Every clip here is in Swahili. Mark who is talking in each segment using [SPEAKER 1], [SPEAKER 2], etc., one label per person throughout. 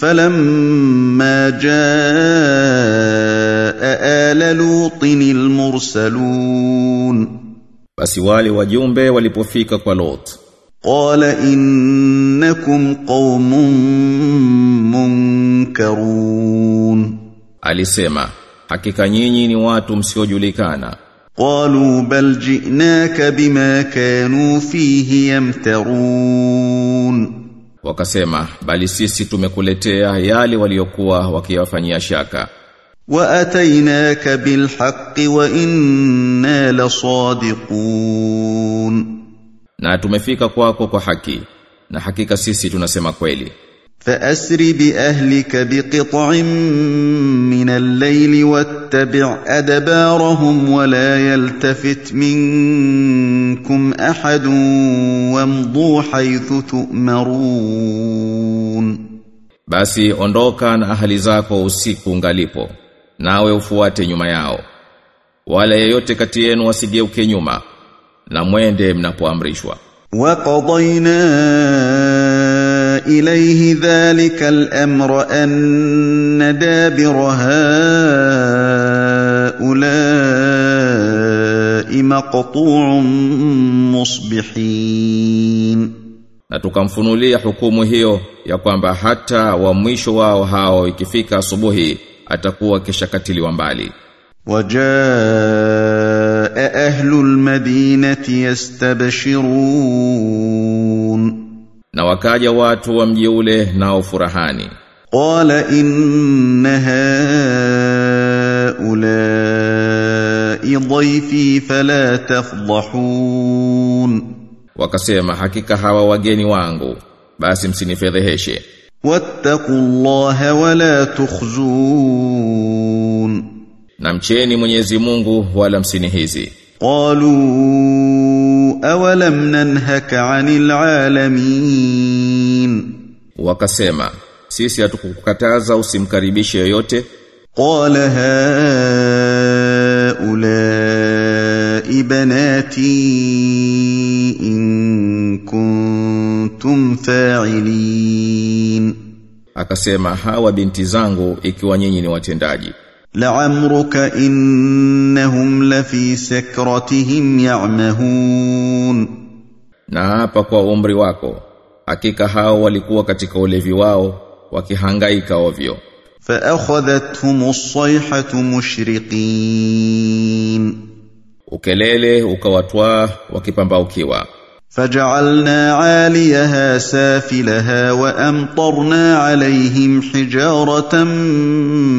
[SPEAKER 1] فلما جاء آل لوط المرسلون
[SPEAKER 2] Basi wale wajumbe walipofika kwa Lot
[SPEAKER 1] قال إنكم قوم منكرون
[SPEAKER 2] alisema hakika nyinyi ni watu msiojulikana
[SPEAKER 1] قالوا بل جئناك بما كانوا فيه يمترون
[SPEAKER 2] wakasema bali sisi tumekuletea yale waliokuwa wakiyafanyia shaka.
[SPEAKER 1] Wa atainaka bilhaqqi wa inna lasadiqun
[SPEAKER 2] na tumefika kwako kwa haki na hakika sisi tunasema kweli.
[SPEAKER 1] فاسر باهلك بقطع من الليل واتبع ادبارهم ولا يلتفت منكم احد وامضوا حيث تؤمرون
[SPEAKER 2] basi ondoka na ahali zako usiku ngalipo nawe ufuate nyuma yao wala yeyote kati yenu wasigeuke nyuma na mwende mnapoamrishwa
[SPEAKER 1] وقضينا إليه ذلك الأمر أن دابر هؤلاء مقطوع مصبحين
[SPEAKER 2] na tukamfunulia hukumu hiyo ya kwamba hata wa mwisho wao hao ikifika asubuhi atakuwa kishakatiliwa mbali
[SPEAKER 1] وجاء أهل المدينة يستبشرون
[SPEAKER 2] na wakaja watu wa mji ule nao furahani.
[SPEAKER 1] Qala inna haula idhifi fala tafdhahun.
[SPEAKER 2] Wakasema hakika hawa wageni wangu basi msinifedheheshe.
[SPEAKER 1] Wattaqullaha wala tukhzun.
[SPEAKER 2] Na mcheni Mwenyezi Mungu wala msinihizi.
[SPEAKER 1] Qalu awalam nanhaka anil alamin
[SPEAKER 2] wakasema sisi hatukukataza usimkaribishe yoyote.
[SPEAKER 1] qala haula banati in kuntum fa'ilin
[SPEAKER 2] akasema hawa binti zangu ikiwa nyinyi ni watendaji.
[SPEAKER 1] لعمرك إنهم لفي سكرتهم يعمهون
[SPEAKER 2] na hapa kwa umri wako hakika hao walikuwa katika ulevi wao wakihangaika ovyo
[SPEAKER 1] فأخذتهم الصيحة مشرقين
[SPEAKER 2] ukelele ukawatwaa wakipambaukiwa
[SPEAKER 1] فجعلنا عاليها سافلها وأمطرنا عليهم حجارة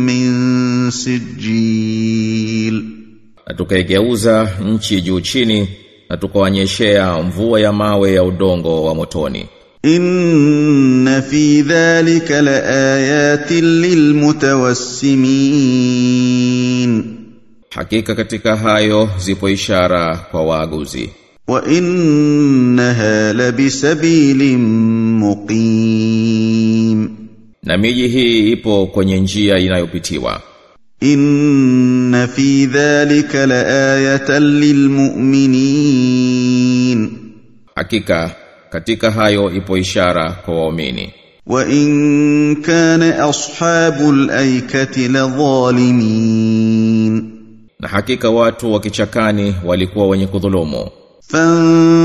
[SPEAKER 1] من sijil.
[SPEAKER 2] Na tukaigeuza nchi juu chini na tukawanyeshea mvua ya mawe ya udongo wa motoni.
[SPEAKER 1] Inna fi dhalika lil mutawassimin
[SPEAKER 2] hakika katika hayo zipo ishara kwa waaguzi.
[SPEAKER 1] Wa innaha labisabilin muqim.
[SPEAKER 2] Na miji hii ipo kwenye njia inayopitiwa.
[SPEAKER 1] إن في ذلك لآية للمؤمنين
[SPEAKER 2] hakika katika hayo ipo ishara kwa waumini
[SPEAKER 1] وإن كان أصحاب الأيكة لظالمين
[SPEAKER 2] na hakika watu wa kichakani walikuwa wenye kudhulumu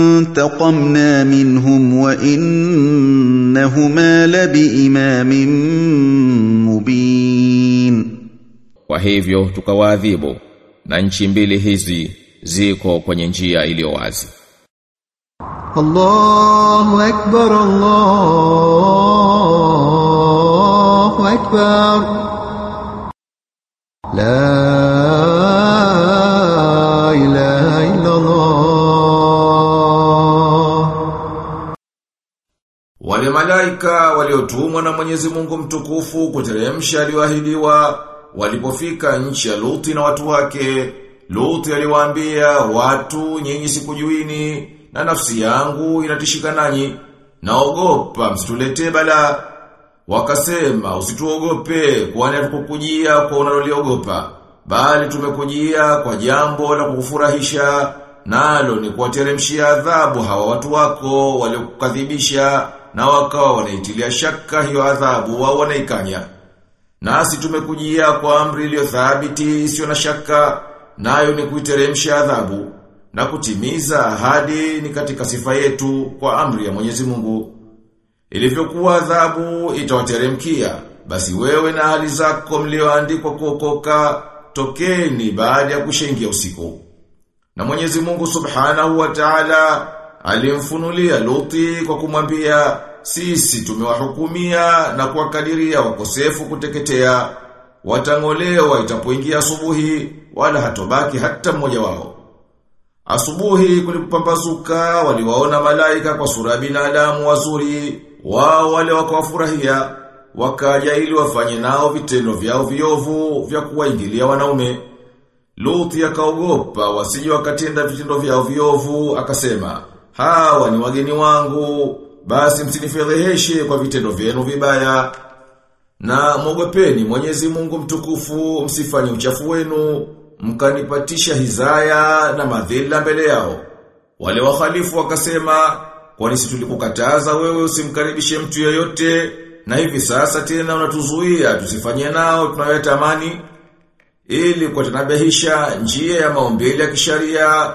[SPEAKER 1] فانتقمنا منهم وإنهما لبإمام مبين
[SPEAKER 2] Kwa hivyo tukawaadhibu na nchi mbili hizi ziko kwenye njia iliyo wazi.
[SPEAKER 3] Allahu akbar Allahu akbar La ilaha illa Allah
[SPEAKER 2] Wale malaika waliotumwa na Mwenyezi Mungu mtukufu kuteremsha aliyoahidiwa walipofika nchi ya Luti na watu wake Luti aliwaambia watu nyinyi sikujuini na nafsi yangu inatishika nanyi naogopa msituletee bala wakasema usituogope kwani hatukukujia kwa unaloliogopa bali tumekujia kwa jambo la kukufurahisha nalo ni kuwateremshia adhabu hawa watu wako waliokukadhibisha na wakawa wanaitilia shaka hiyo adhabu wao wanaikanya. Nasi tumekujia kwa amri iliyo thabiti isiyo na shaka, nayo ni kuiteremsha adhabu na kutimiza ahadi ni katika sifa yetu kwa amri ya Mwenyezi Mungu. Ilivyokuwa adhabu itawateremkia, basi wewe na hali zako mlioandikwa kuokoka tokeni baada ya kushengia usiku. Na Mwenyezi Mungu Subhanahu wa Ta'ala alimfunulia Luti kwa kumwambia sisi tumewahukumia na kuwakadiria wakosefu kuteketea watangolewa itapoingia asubuhi wala hatobaki hata mmoja wao. Asubuhi kulipopambazuka waliwaona malaika kwa sura binadamu wazuri, wao wale wakawafurahia, wakaja ili wafanye nao vitendo vyao viovu vya kuwaingilia wanaume. Luthi akaogopa wasije wakatenda vitendo vyao viovu, akasema, hawa ni wageni wangu, basi msinifedheheshe kwa vitendo vyenu vibaya. Na mwogopeni Mwenyezi Mungu mtukufu, msifanye uchafu wenu, mkanipatisha hizaya na madhila mbele yao. Wale wahalifu wakasema, kwani si tulikukataza wewe usimkaribishe mtu yeyote, na hivi sasa tena unatuzuia tusifanye nao tunayotamani ili kuwatanabihisha njia ya maombi ya kisharia.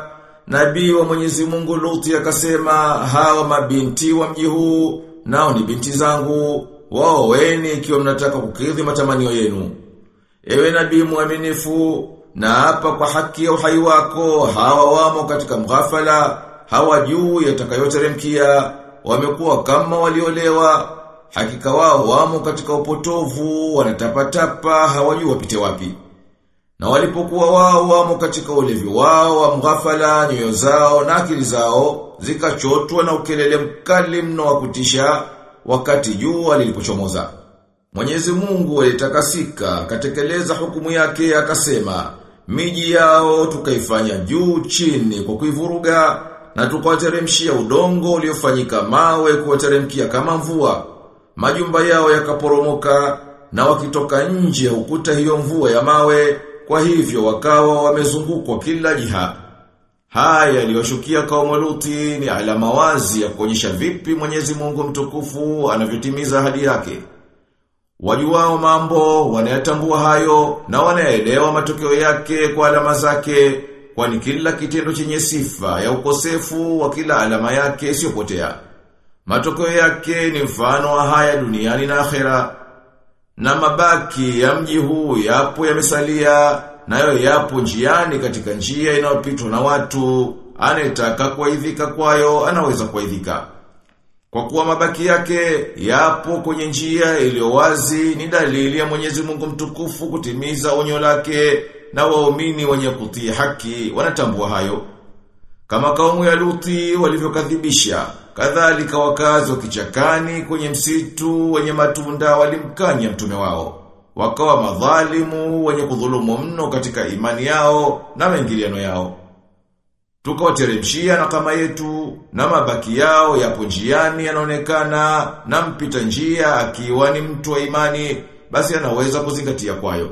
[SPEAKER 2] Nabii wa Mwenyezi Mungu Luti akasema, hawa mabinti wa mji huu nao ni binti zangu, wao weni ikiwa mnataka kukidhi matamanio yenu. Ewe nabii mwaminifu, na hapa kwa haki ya uhai wako, hawa wamo katika mghafala, hawajui yatakayoteremkia, wamekuwa kama waliolewa, hakika wao wamo katika upotovu, wanatapatapa, hawajui wapite wapi. Na walipokuwa wao wamo katika ulevi wao wa mghafala, nyoyo zao na akili zao zikachotwa na ukelele mkali mno wa kutisha wakati jua lilipochomoza. Mwenyezi Mungu alitakasika akatekeleza hukumu yake akasema, miji yao tukaifanya juu chini kwa kuivuruga na tukawateremshia udongo uliofanyika mawe kuwateremkia kama mvua. Majumba yao yakaporomoka na wakitoka nje ukuta hiyo mvua ya mawe, kwa hivyo wakawa wamezungukwa kila jiha. Haya yaliyoshukia kaumu Luti ni alama wazi ya kuonyesha vipi Mwenyezi Mungu mtukufu anavyotimiza ahadi yake. Wajuwao mambo wanayatambua hayo na wanaelewa matokeo yake kwa alama zake kwani kila kitendo chenye sifa ya ukosefu wa kila alama yake isiyopotea. Matokeo yake ni mfano wa haya duniani na akhera. Na mabaki ya mji huu yapo yamesalia nayo yapo njiani katika njia inayopitwa na watu, anayetaka kuaidhika kwayo anaweza kuaidhika. Kwa kuwa mabaki yake yapo kwenye njia iliyo wazi ni dalili ya Mwenyezi Mungu mtukufu kutimiza onyo lake na waumini wenye kutii haki wanatambua hayo. Kama kaumu ya Luti walivyokadhibisha, kadhalika wakazi wa kichakani kwenye msitu wenye matunda walimkanya mtume wao. Wakawa madhalimu wenye kudhulumu mno katika imani yao na maingiliano yao. Tukawateremshia na kama yetu na mabaki yao yapo njiani yanaonekana na mpita njia akiwa ni mtu wa imani basi anaweza kuzingatia kwayo.